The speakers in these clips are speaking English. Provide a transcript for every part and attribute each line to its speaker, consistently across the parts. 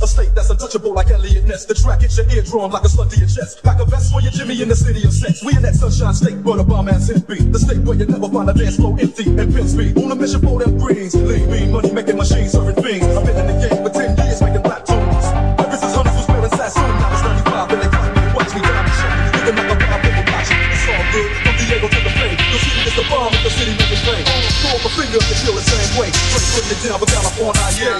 Speaker 1: A state that's untouchable like Eliot Ness. The track hits your eardrum like a slug to your chest. Pack a vest for your Jimmy in the city of sex. We in that sunshine state where the bomb ass beat. The state where you never find a dance floor empty and pimp speed. On a mission for them greens. Lean, mean, money making machines serving things. I've been in the game for 10 years making rap tunes. Ever since Hunters was wearing Sassoon, now it's 95 and they caught me and watch me down the show. Looking like a bomb people watching. It's all good. From Diego to the Bay. The city is the bomb if the city making rain. Throw up a finger and feel the same way. Straight putting it down for California, yeah.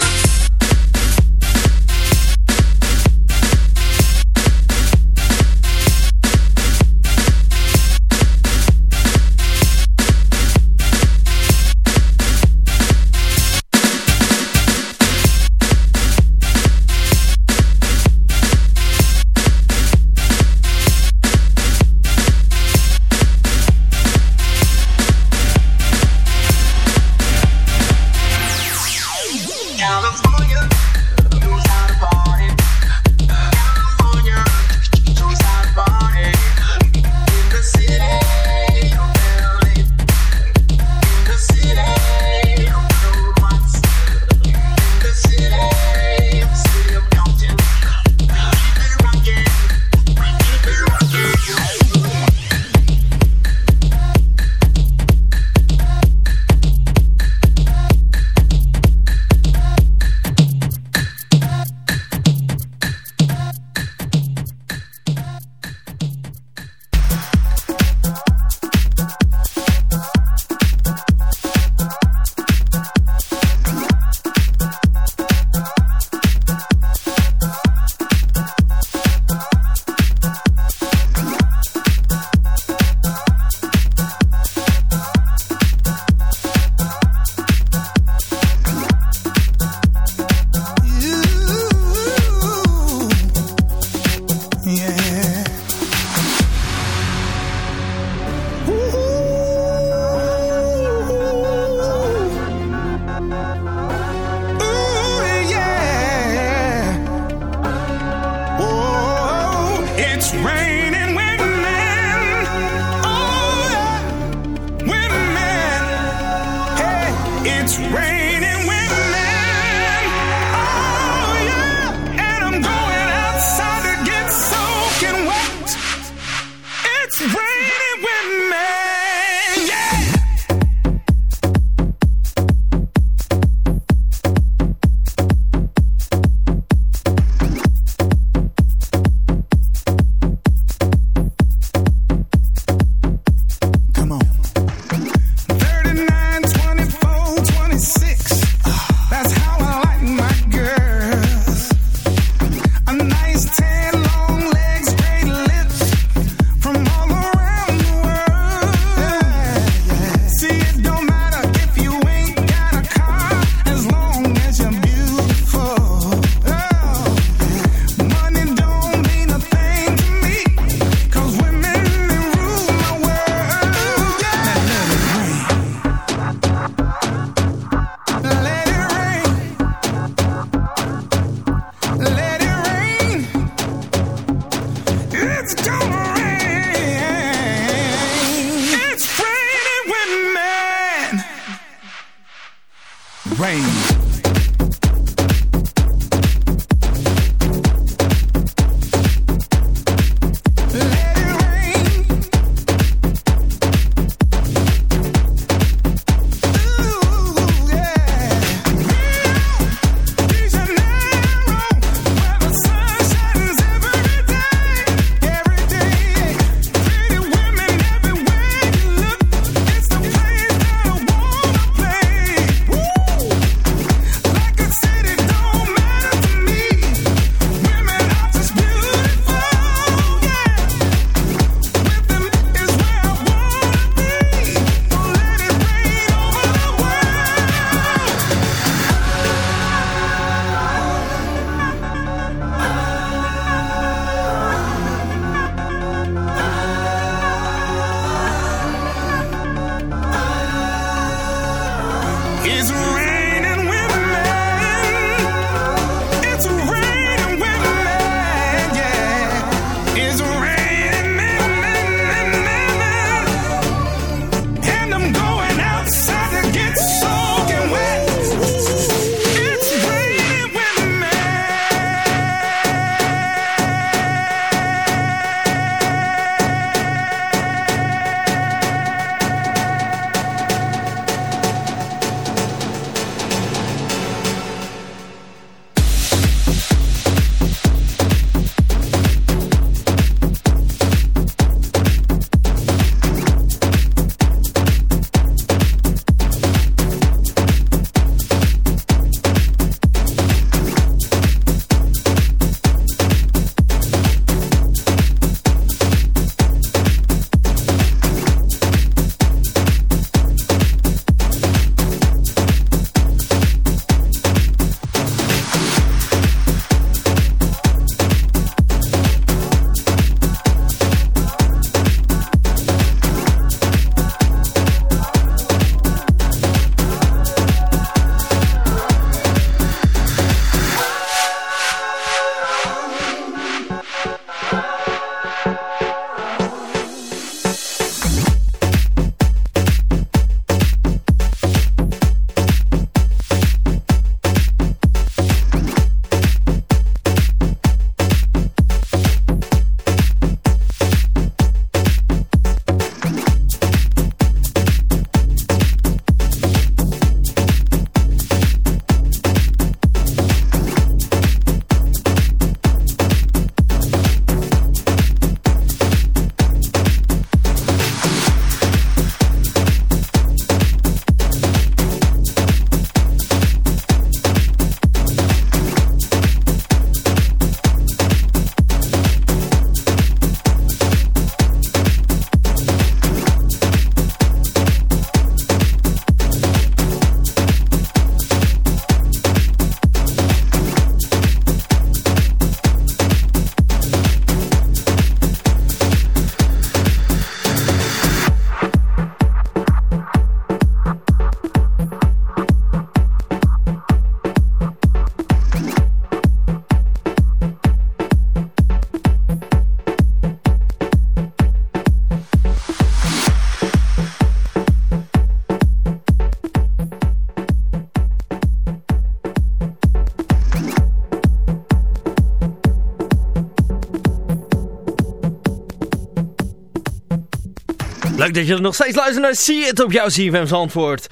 Speaker 2: Dat je nog steeds luistert naar See It op jouw CFM antwoord.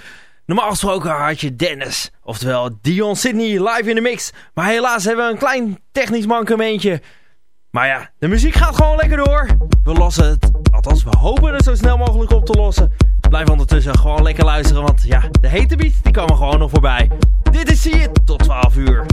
Speaker 2: Normaal gesproken had je Dennis, oftewel Dion Sydney live in de mix. Maar helaas hebben we een klein technisch mankementje. Maar ja, de muziek gaat gewoon lekker door. We lossen het, althans we hopen het zo snel mogelijk op te lossen. Blijf ondertussen gewoon lekker luisteren, want ja, de hete beat die komen gewoon nog voorbij. Dit is See tot 12 uur.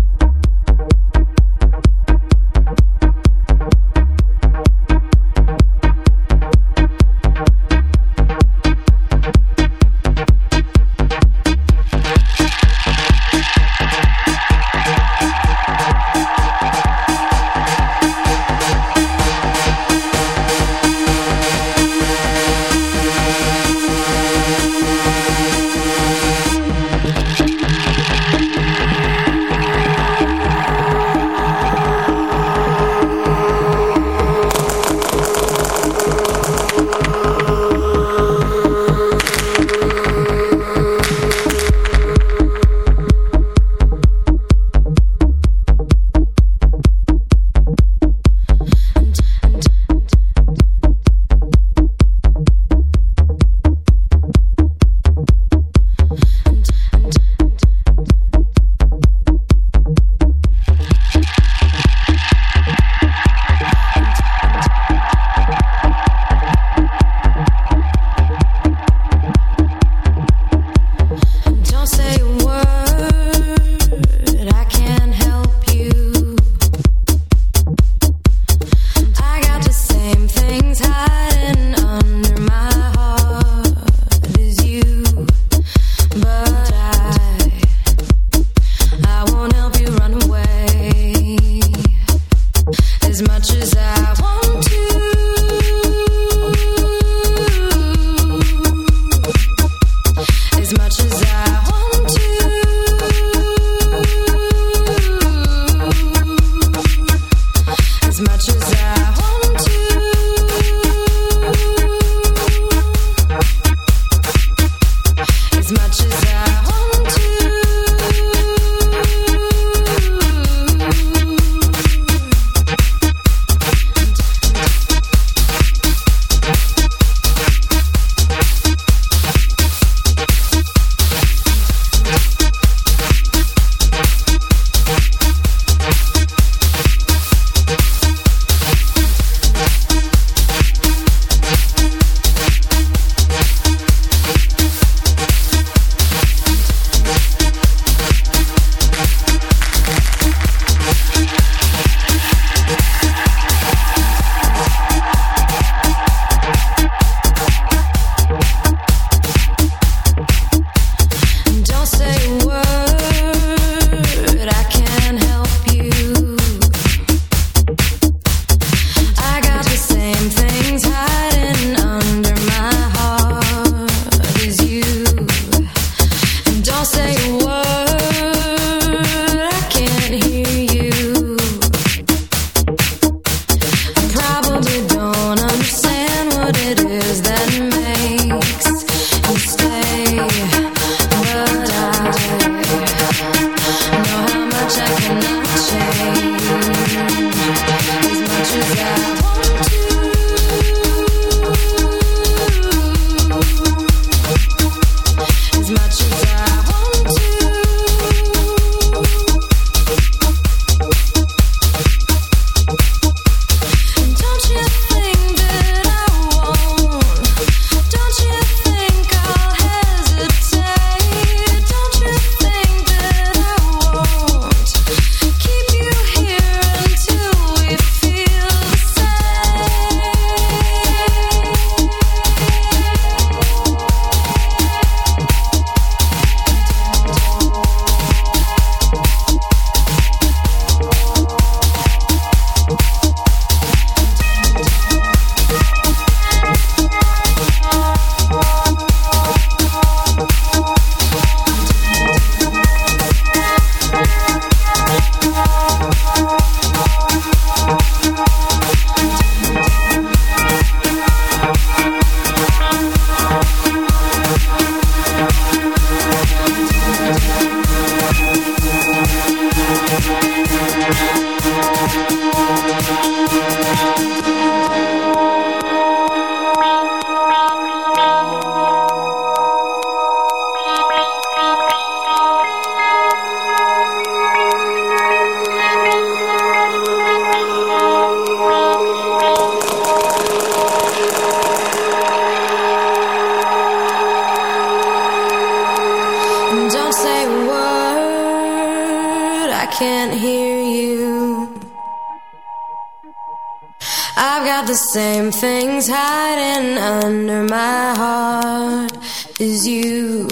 Speaker 3: The same things hiding under my heart as you.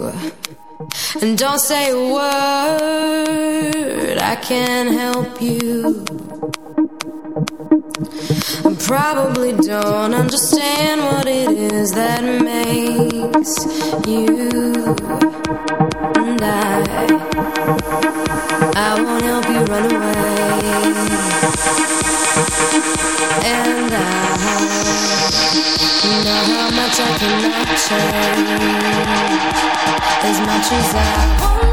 Speaker 3: And don't say a word, I can't help you. I probably don't understand what it is that makes you and I. I won't help you run away. And I know how much I cannot change as much as I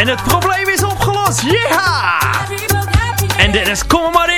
Speaker 2: En het probleem is opgelost. Ja! En Dennis, kom maar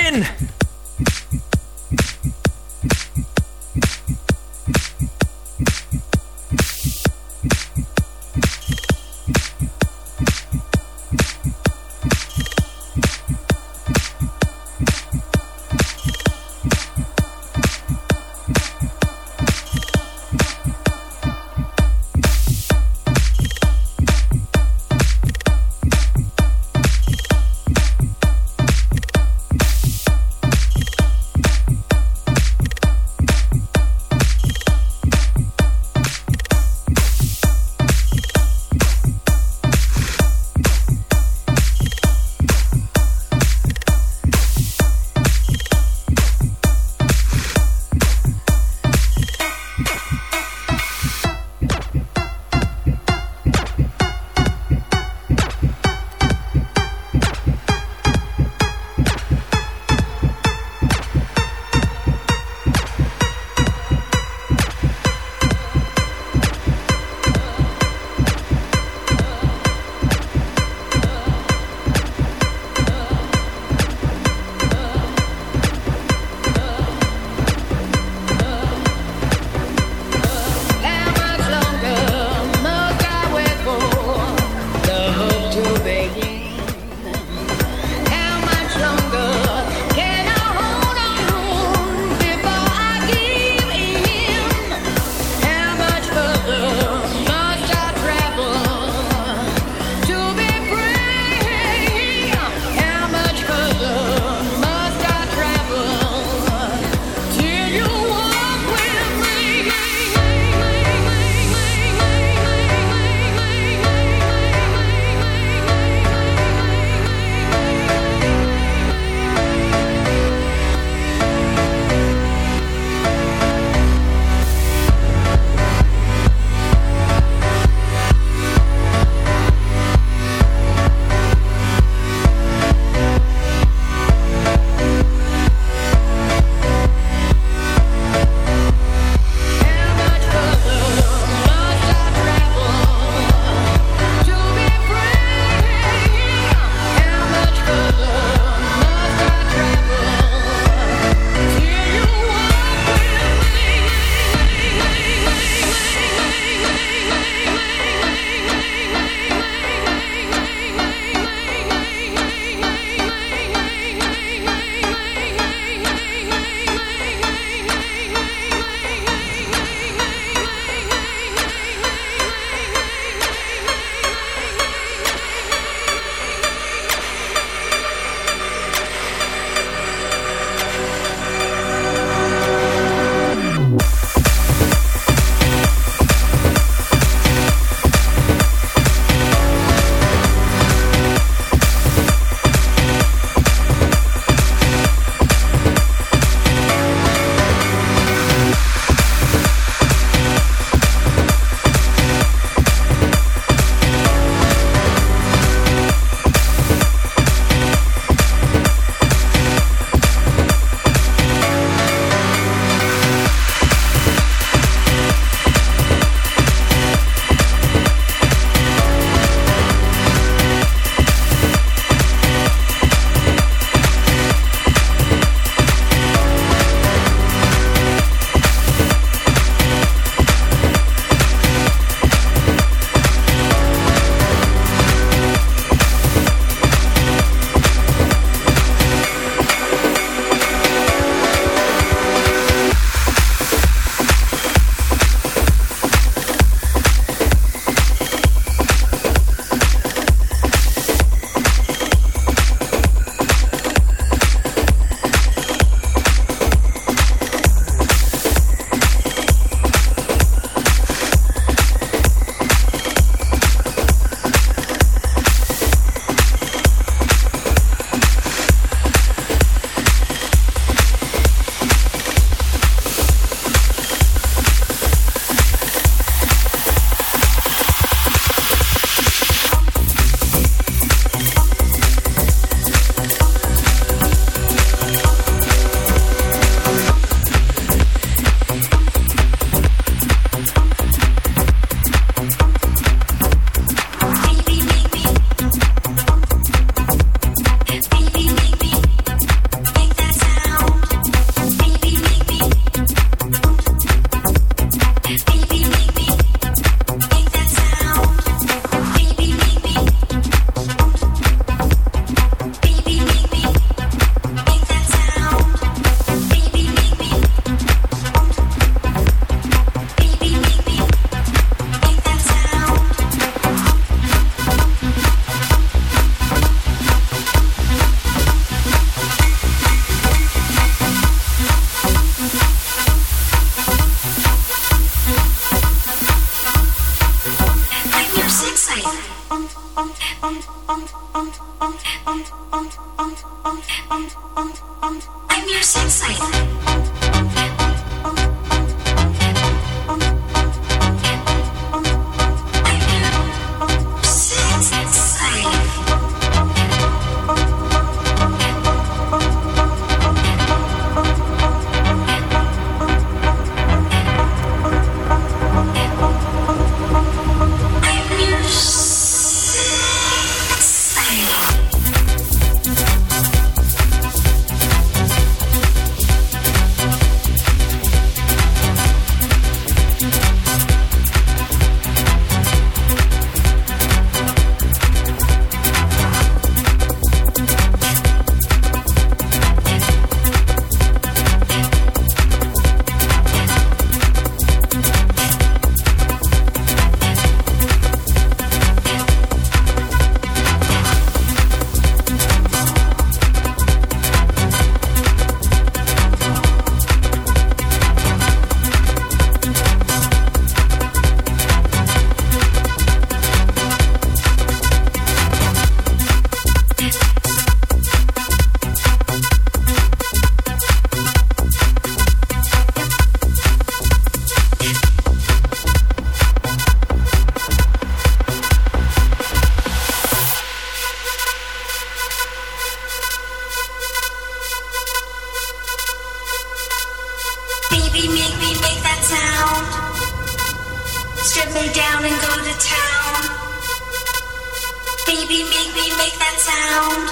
Speaker 4: Baby, make
Speaker 5: me make that sound.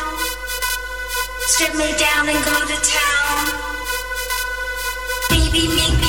Speaker 5: Strip me down and go to town. Baby, make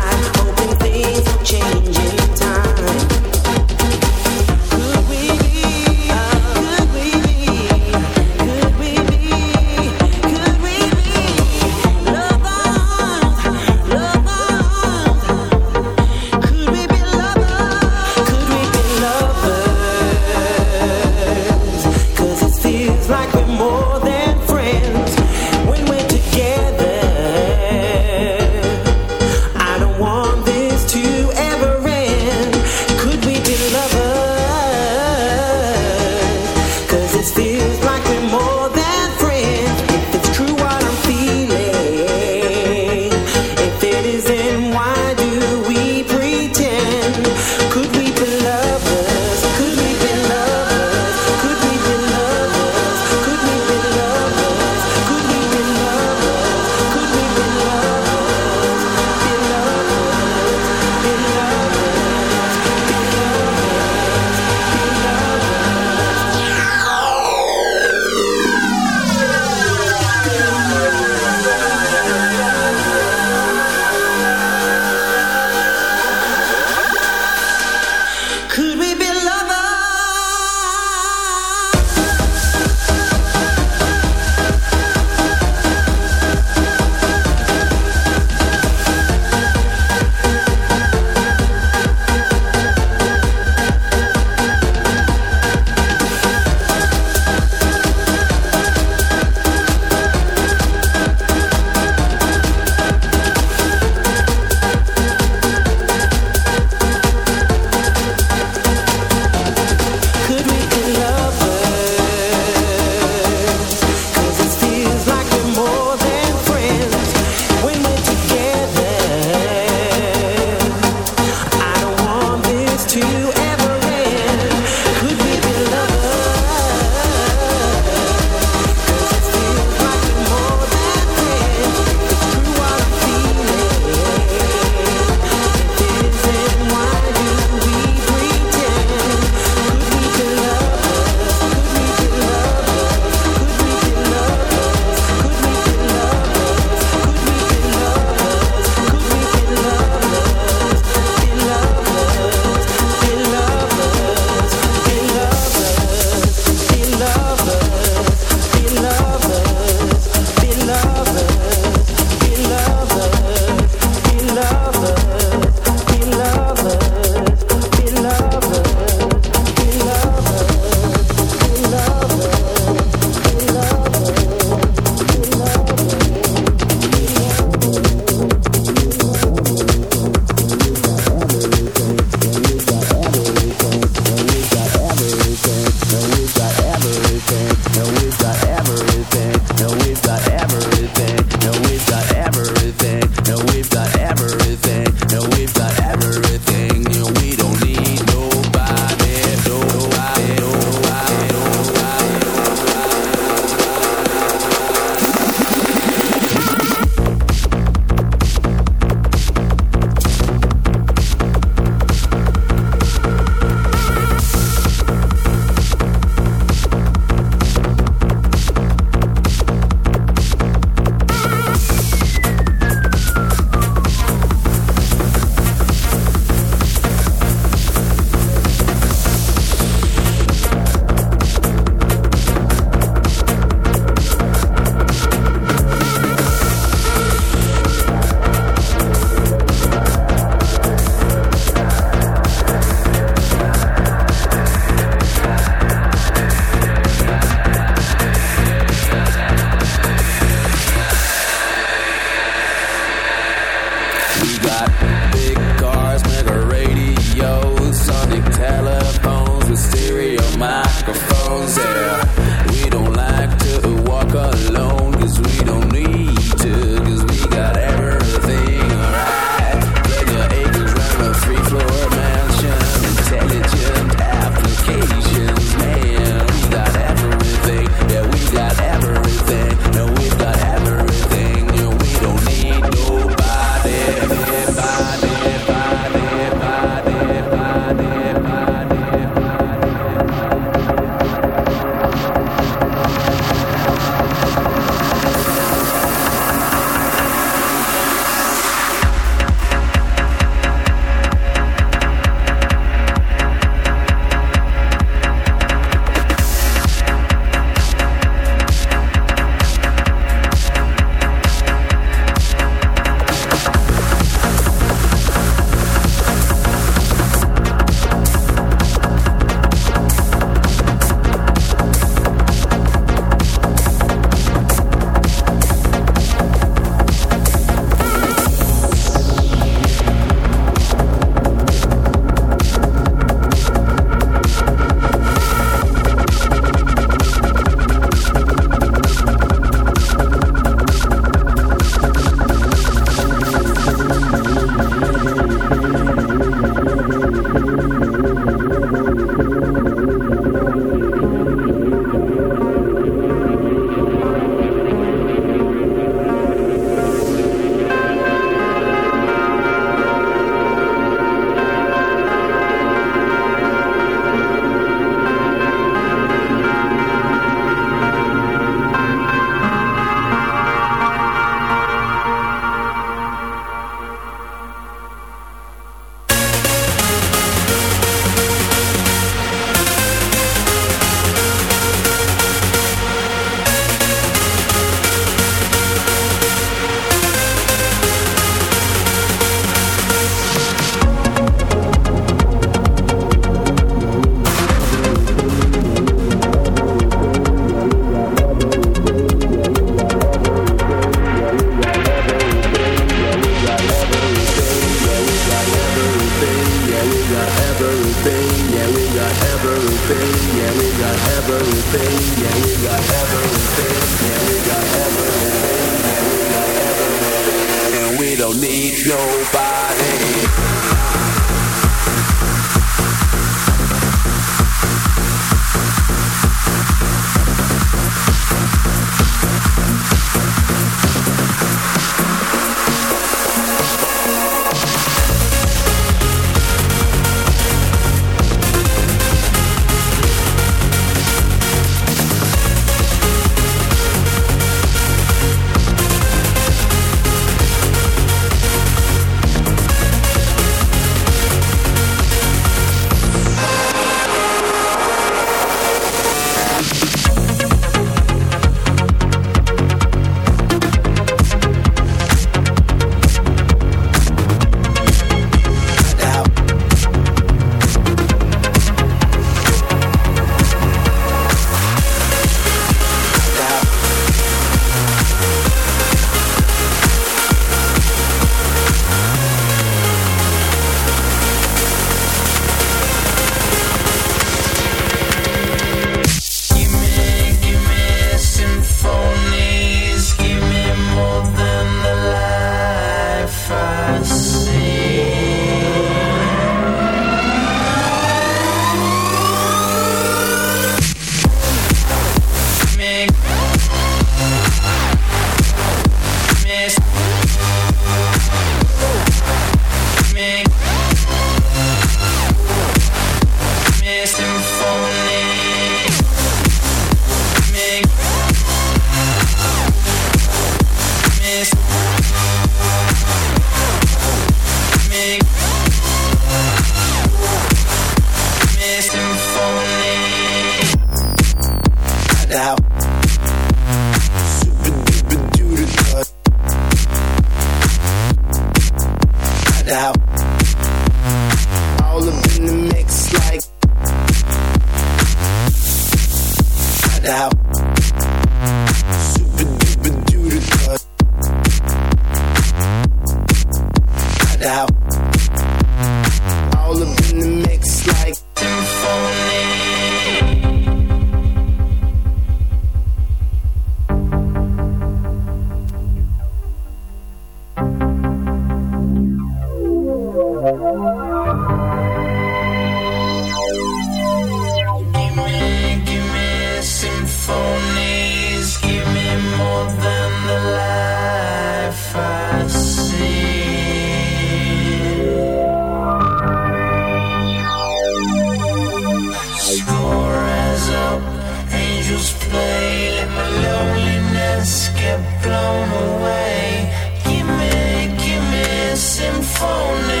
Speaker 5: Let my loneliness get blown away. Give me, give
Speaker 6: me symphony.